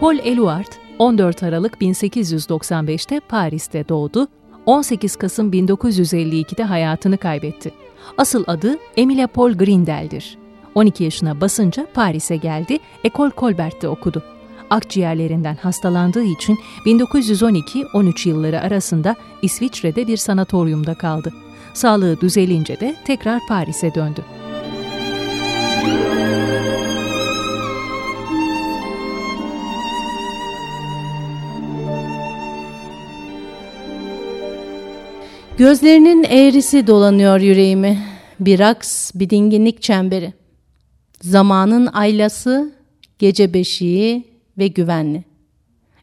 Paul Eluard 14 Aralık 1895'te Paris'te doğdu, 18 Kasım 1952'de hayatını kaybetti. Asıl adı Emilia Paul Grindel'dir. 12 yaşına basınca Paris'e geldi, Ecole Colbert'te okudu. Akciğerlerinden hastalandığı için 1912-13 yılları arasında İsviçre'de bir sanatoryumda kaldı. Sağlığı düzelince de tekrar Paris'e döndü. Gözlerinin eğrisi dolanıyor yüreğimi. Bir aks, bir dinginlik çemberi. Zamanın aylası, gece beşiği ve güvenli.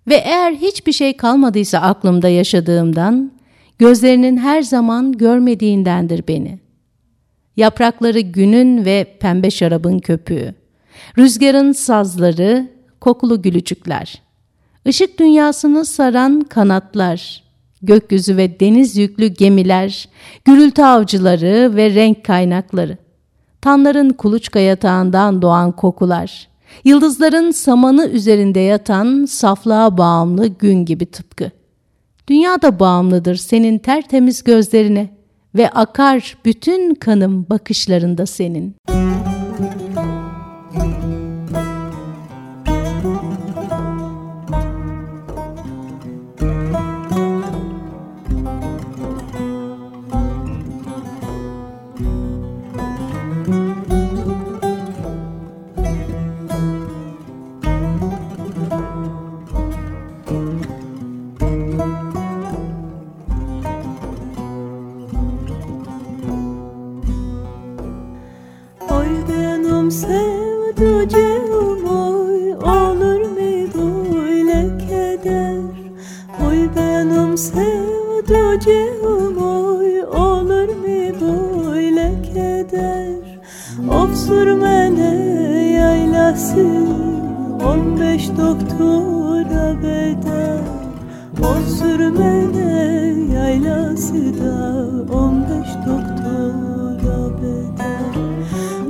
Ve eğer hiçbir şey kalmadıysa aklımda yaşadığımdan, gözlerinin her zaman görmediğindendir beni. Yaprakları günün ve pembe şarabın köpüğü. Rüzgarın sazları, kokulu gülücükler. Işık dünyasını saran kanatlar gökyüzü ve deniz yüklü gemiler, gürültü avcıları ve renk kaynakları, tanların kuluçka yatağından doğan kokular, yıldızların samanı üzerinde yatan saflığa bağımlı gün gibi tıpkı. Dünya da bağımlıdır senin tertemiz gözlerine ve akar bütün kanım bakışlarında senin.''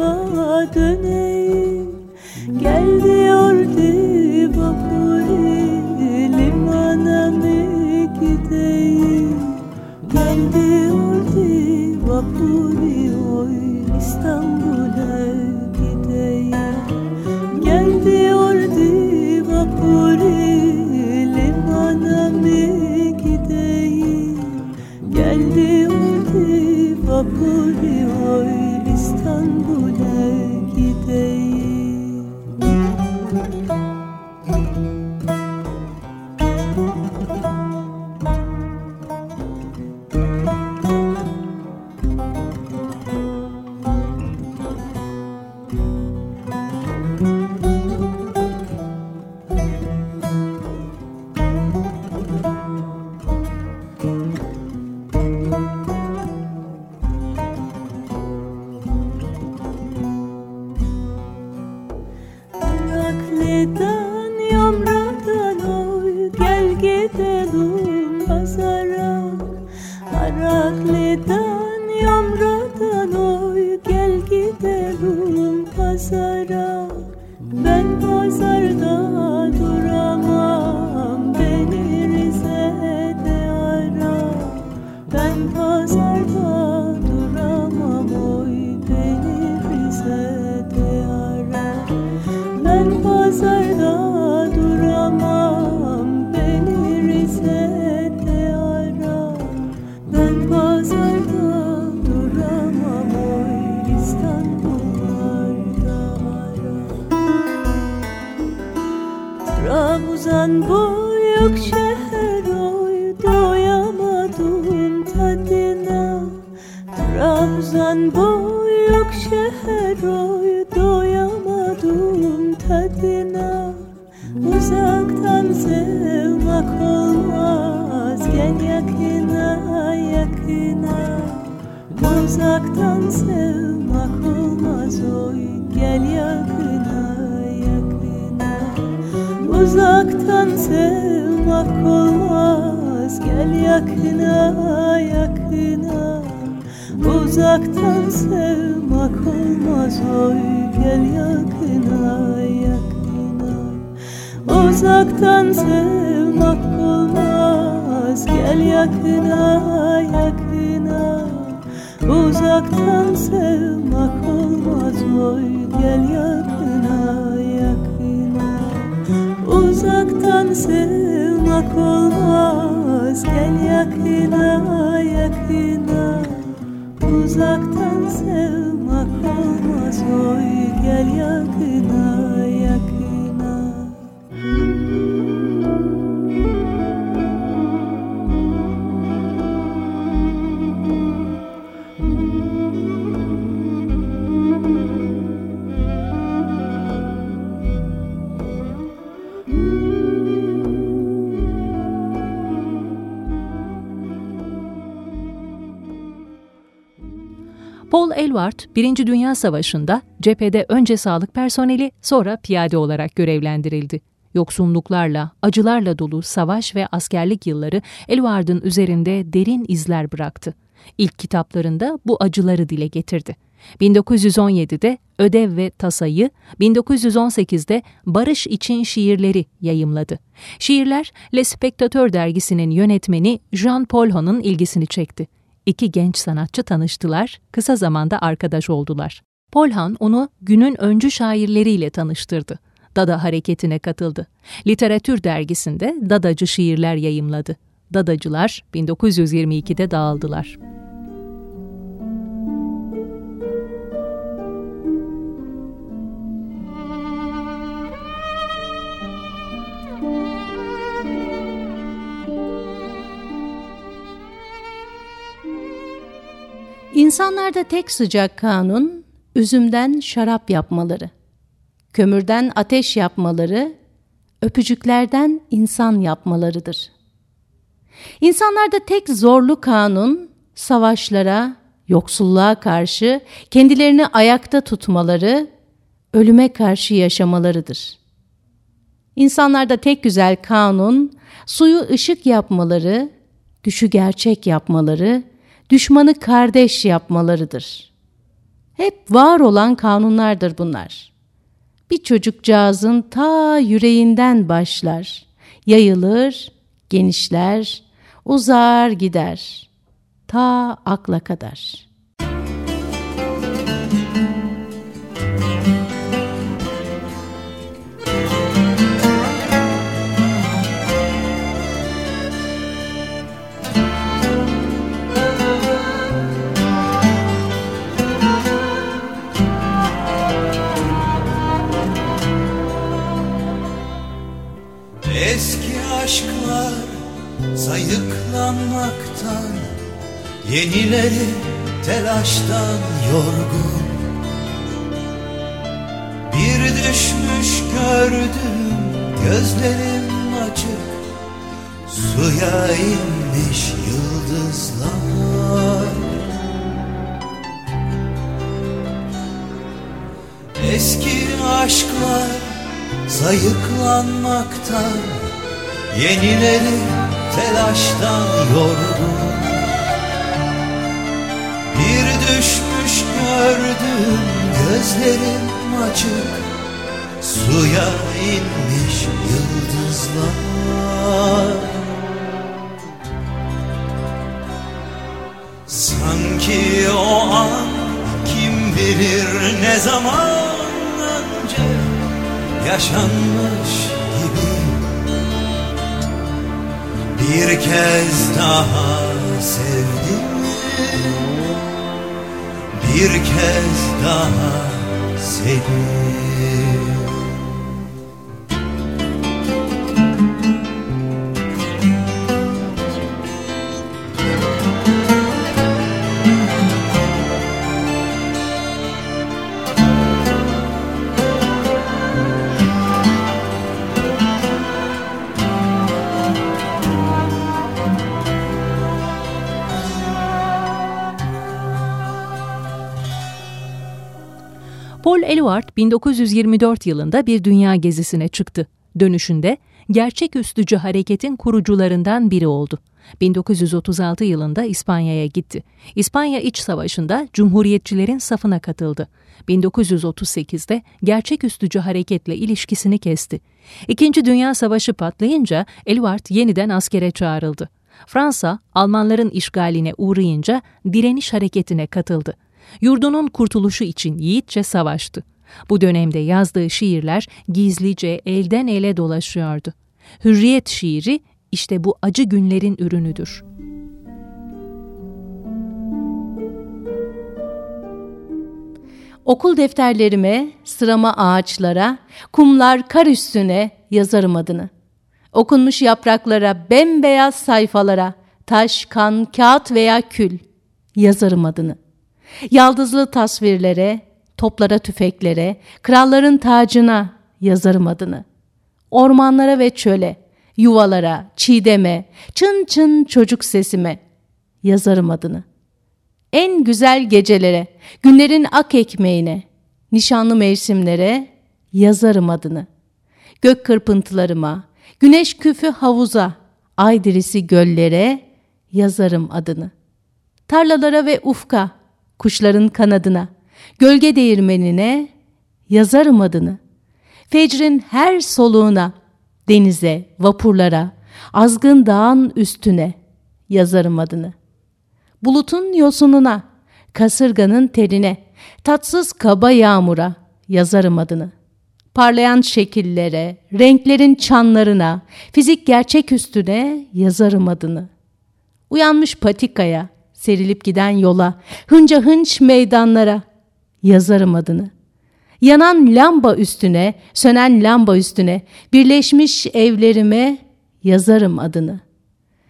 defa döneyim gel yakına yakına. Uzaktan sevmek olmaz oy. Gel yakına yakına. Uzaktan sevmek olmaz. Gel yakına yakına. Uzaktan sevmek olmaz oy. Gel yakına yakına. Uzaktan sevmek olmaz gel yakına yakına. Uzaktan sevmek olmaz oy. Gel yakına yakına. Uzaktan sevmek olmaz. Gel yakına yakına. Uzaktan sevmek olmaz oy. Gel yakına Eluard, Birinci Dünya Savaşı'nda cephede önce sağlık personeli sonra piyade olarak görevlendirildi. Yoksunluklarla, acılarla dolu savaş ve askerlik yılları Eluard'ın üzerinde derin izler bıraktı. İlk kitaplarında bu acıları dile getirdi. 1917'de Ödev ve Tasayı, 1918'de Barış İçin Şiirleri yayımladı. Şiirler Le Spectateur dergisinin yönetmeni Jean Paulhan'ın ilgisini çekti. İki genç sanatçı tanıştılar, kısa zamanda arkadaş oldular. Polhan onu günün öncü şairleriyle tanıştırdı. Dada hareketine katıldı. Literatür dergisinde dadacı şiirler yayımladı. Dadacılar 1922'de dağıldılar. İnsanlarda tek sıcak kanun, üzümden şarap yapmaları, kömürden ateş yapmaları, öpücüklerden insan yapmalarıdır. İnsanlarda tek zorlu kanun, savaşlara, yoksulluğa karşı kendilerini ayakta tutmaları, ölüme karşı yaşamalarıdır. İnsanlarda tek güzel kanun, suyu ışık yapmaları, düşü gerçek yapmaları, düşmanı kardeş yapmalarıdır. Hep var olan kanunlardır bunlar. Bir çocukcağızın ta yüreğinden başlar, yayılır, genişler, uzar gider, ta akla kadar.'' Sayıklanmaktan Yenileri telaştan yorgun. Bir düşmüş gördüm gözlerim açık. Suya inmiş yıldızlar. Eski aşklar sayıklanmaktan Yenileri telaştan yorgun Bir düşmüş gördüm gözlerim açık. Suya inmiş yıldızlar. Sanki o an kim bilir ne zaman önce yaşanmış Bir kez daha sevdim. Bir kez daha seni Paul Eluard 1924 yılında bir dünya gezisine çıktı. Dönüşünde gerçeküstücü hareketin kurucularından biri oldu. 1936 yılında İspanya'ya gitti. İspanya İç Savaşı'nda Cumhuriyetçilerin safına katıldı. 1938'de gerçeküstücü hareketle ilişkisini kesti. İkinci Dünya Savaşı patlayınca Eluard yeniden askere çağrıldı. Fransa, Almanların işgaline uğrayınca direniş hareketine katıldı. Yurdunun kurtuluşu için yiğitçe savaştı. Bu dönemde yazdığı şiirler gizlice elden ele dolaşıyordu. Hürriyet şiiri işte bu acı günlerin ürünüdür. Okul defterlerime, sırama ağaçlara, kumlar kar üstüne yazarım adını. Okunmuş yapraklara, bembeyaz sayfalara, taş, kan, kağıt veya kül yazarım adını. Yaldızlı tasvirlere, toplara, tüfeklere, kralların tacına yazarım adını. Ormanlara ve çöle, yuvalara, çiğdeme, çın çın çocuk sesime yazarım adını. En güzel gecelere, günlerin ak ekmeğine, nişanlı mevsimlere yazarım adını. Gök kırpıntılarıma, güneş küfü havuza, ay dirisi göllere yazarım adını. Tarlalara ve ufka, kuşların kanadına, gölge değirmenine yazarım adını. Fecrin her soluğuna, denize, vapurlara, azgın dağın üstüne yazarım adını. Bulutun yosununa, kasırganın terine, tatsız kaba yağmura yazarım adını. Parlayan şekillere, renklerin çanlarına, fizik gerçek üstüne yazarım adını. Uyanmış patikaya, serilip giden yola, hınca hınç meydanlara yazarım adını. Yanan lamba üstüne, sönen lamba üstüne, birleşmiş evlerime yazarım adını.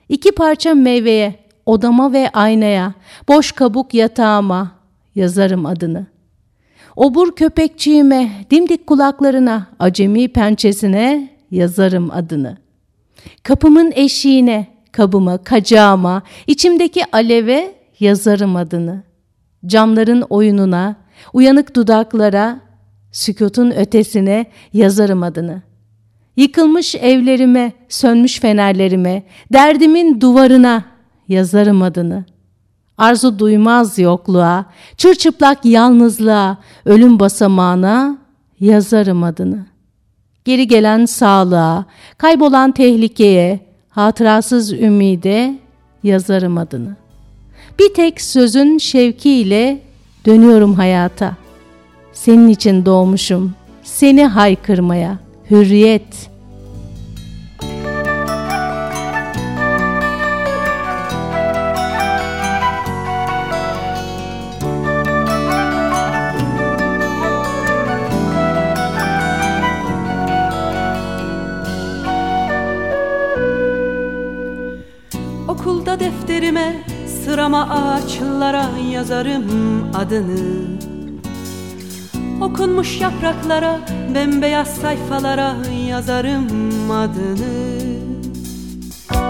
İki parça meyveye, odama ve aynaya, boş kabuk yatağıma yazarım adını. Obur köpekçiğime, dimdik kulaklarına, acemi pençesine yazarım adını. Kapımın eşiğine, kabıma, kacağıma, içimdeki aleve yazarım adını. Camların oyununa, uyanık dudaklara, sükutun ötesine yazarım adını. Yıkılmış evlerime, sönmüş fenerlerime, derdimin duvarına yazarım adını. Arzu duymaz yokluğa, çırçıplak yalnızlığa, ölüm basamağına yazarım adını. Geri gelen sağlığa, kaybolan tehlikeye, hatırasız ümide yazarım adını. Bir tek sözün şevkiyle dönüyorum hayata. Senin için doğmuşum, seni haykırmaya, hürriyet.'' Sırama ağaçlara yazarım adını. Okunmuş yapraklara bembeyaz sayfalara yazarım adını.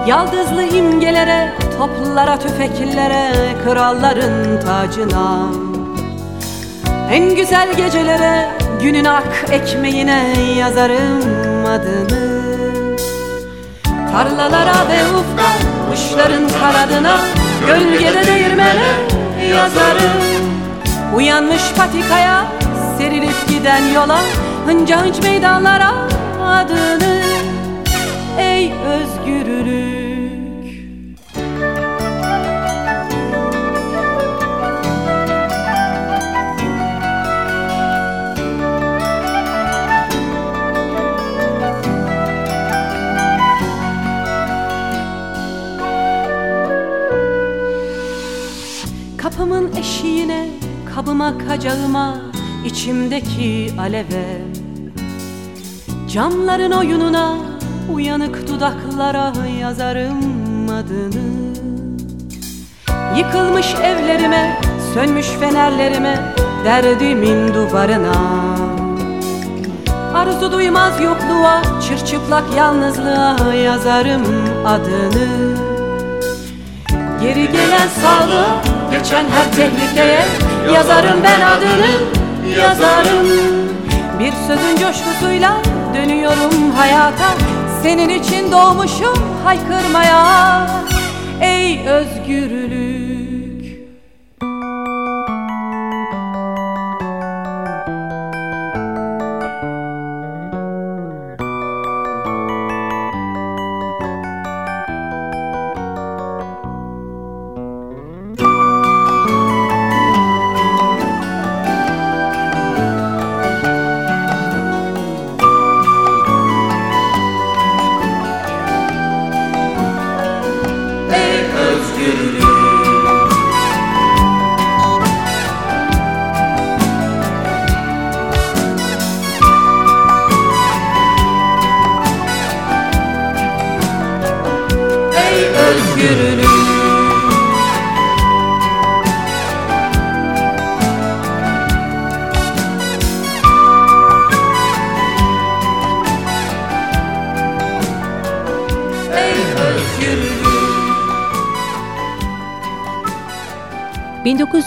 Yaldızlı imgelere, toplara, tüfeklere, kralların tacına. En güzel gecelere, günün ak ekmeğine yazarım adını. Tarlalara ve ufka, kuşların kanadına Gölgede değirmene yazarım Uyanmış patikaya, serilip giden yola Hınca hınç meydanlara adını. Ey özgürlük Kapımın eşiğine, kabıma kacağıma, içimdeki aleve. Camların oyununa, uyanık dudaklara yazarım adını. Yıkılmış evlerime, sönmüş fenerlerime, derdimin duvarına. Arzu duymaz yokluğa, çırçıplak yalnızlığa yazarım adını. Geri gelen sağlığa, geçen her tehlikeye yazarım ben adını yazarım. Bir sözün coşkusuyla dönüyorum hayata Senin için doğmuşum haykırmaya. Ey özgürlük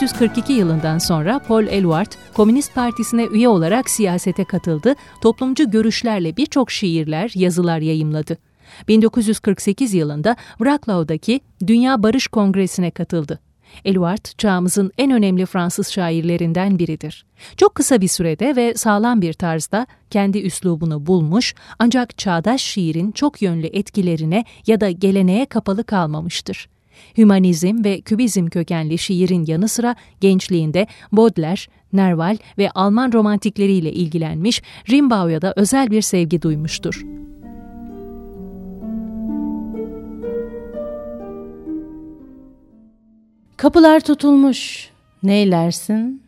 ...1942 yılından sonra Paul Eluard, Komünist Partisi'ne üye olarak siyasete katıldı, toplumcu görüşlerle birçok şiirler, yazılar yayımladı. 1948 yılında Wrocław'daki Dünya Barış Kongresi'ne katıldı. Eluard, çağımızın en önemli Fransız şairlerinden biridir. Çok kısa bir sürede ve sağlam bir tarzda kendi üslubunu bulmuş ancak çağdaş şiirin çok yönlü etkilerine ya da geleneğe kapalı kalmamıştır. Hümanizm ve kübizm kökenli şiirin yanı sıra gençliğinde Baudelaire, Nerval ve Alman romantikleriyle ilgilenmiş, Rimbaud'a da özel bir sevgi duymuştur. Kapılar tutulmuş. Neylersin?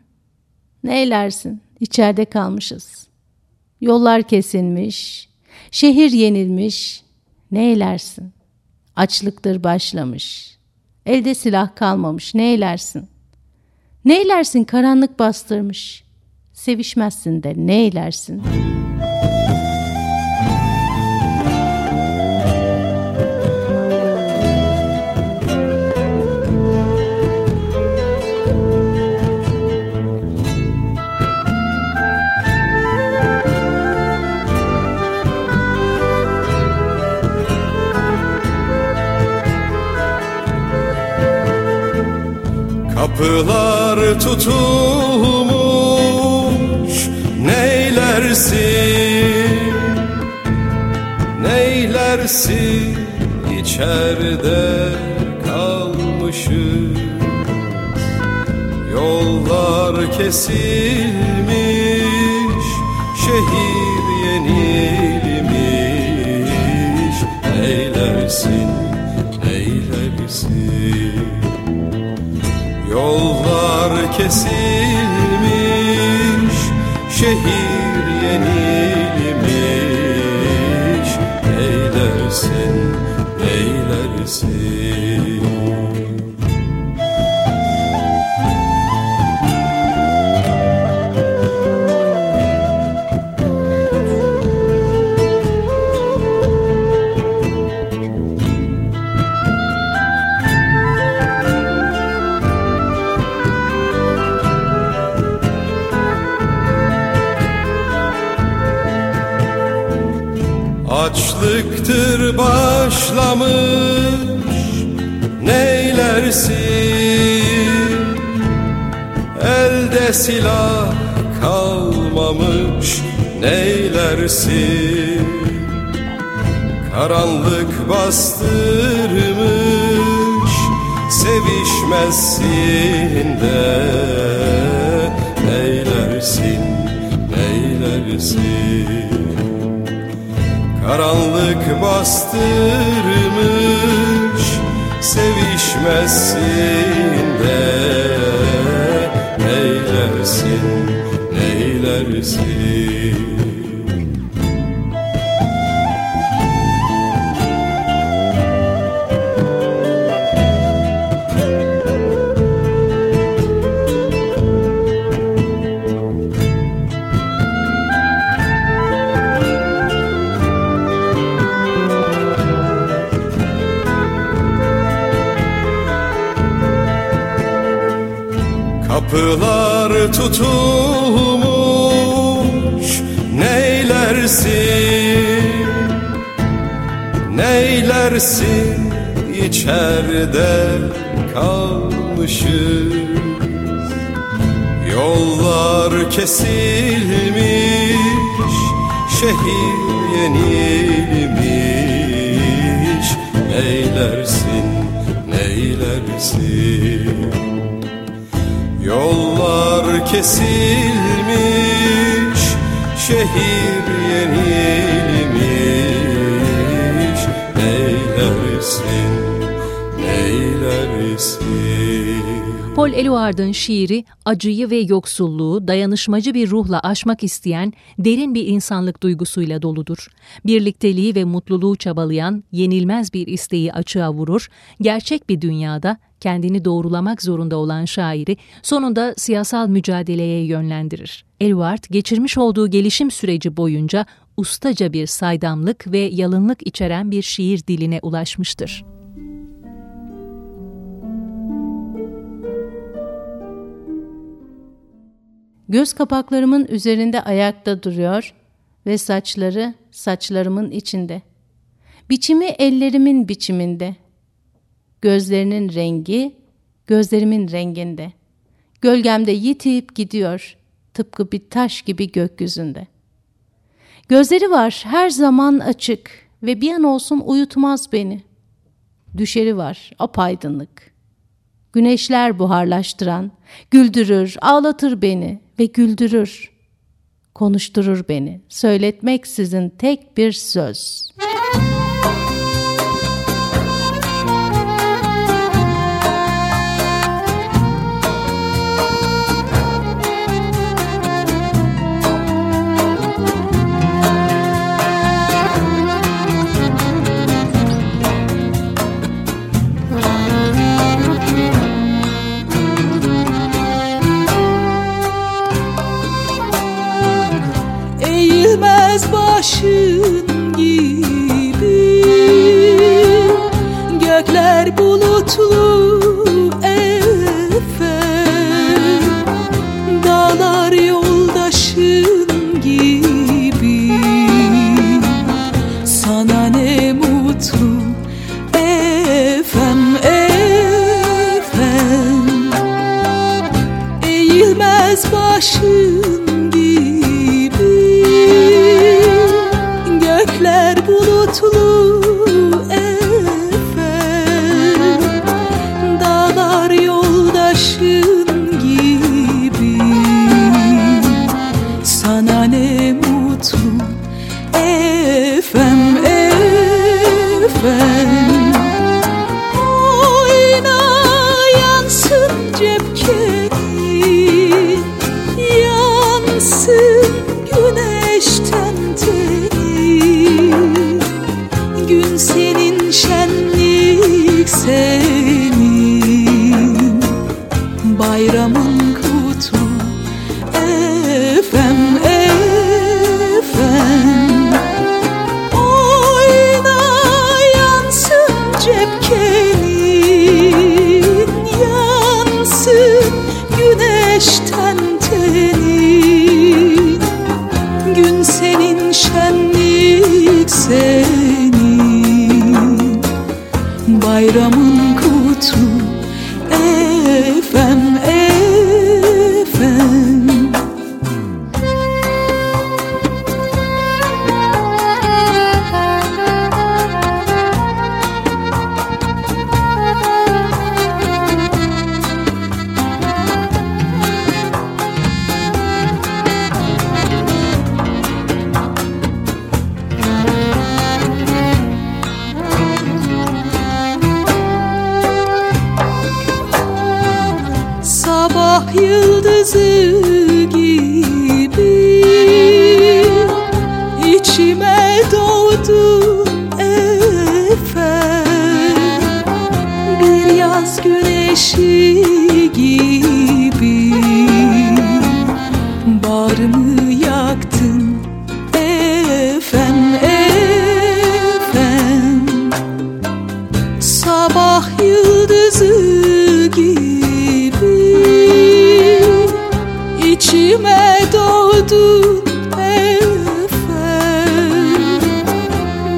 Neylersin? İçeride kalmışız. Yollar kesilmiş. Şehir yenilmiş. Neylersin? Açlıktır başlamış. Elde silah kalmamış. Neylersin? Neylersin karanlık bastırmış. Sevişmezsin de neylersin? Kapılar tutulmuş neylersin? Neylersin? İçeride kalmışız. Yollar kesilmiş şehir Yollar Elde silah kalmamış neylersin? Karanlık bastırmış sevişmezsin de. Neylersin, neylersin? Karanlık bastırmış Sevişmezsin de neylersin Kapılar gidersin Neylersin içeride kalmışız? Yollar kesilmiş Şehir yenilmiş. Neylersin, neylersin? Yollar kesilmiş şehir yenilmiş neylersin Paul Eluard'ın şiiri acıyı ve yoksulluğu dayanışmacı bir ruhla aşmak isteyen derin bir insanlık duygusuyla doludur. Birlikteliği ve mutluluğu çabalayan yenilmez bir isteği açığa vurur, gerçek bir dünyada kendini doğrulamak zorunda olan şairi sonunda siyasal mücadeleye yönlendirir. Eluard geçirmiş olduğu gelişim süreci boyunca ustaca bir saydamlık ve yalınlık içeren bir şiir diline ulaşmıştır. Göz kapaklarımın üzerinde ayakta duruyor ve saçları saçlarımın içinde. Biçimi ellerimin biçiminde. Gözlerinin rengi gözlerimin renginde. Gölgemde yitip gidiyor tıpkı bir taş gibi gökyüzünde. Gözleri var her zaman açık ve bir an olsun uyutmaz beni. Düşeri var apaydınlık. Güneşler buharlaştıran, güldürür, ağlatır beni ve güldürür. Konuşturur beni, söyletmek sizin tek bir söz. Eğilmez şenlik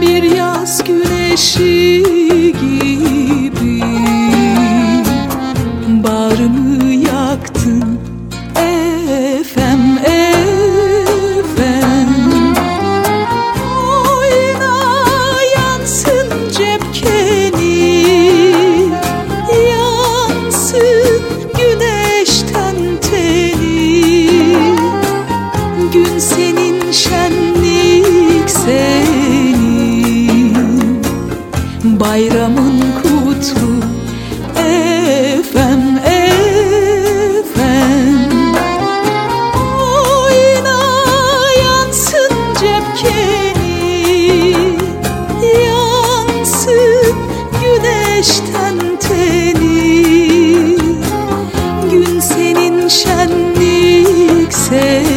Bir yaz güneşi gibi şenlik senin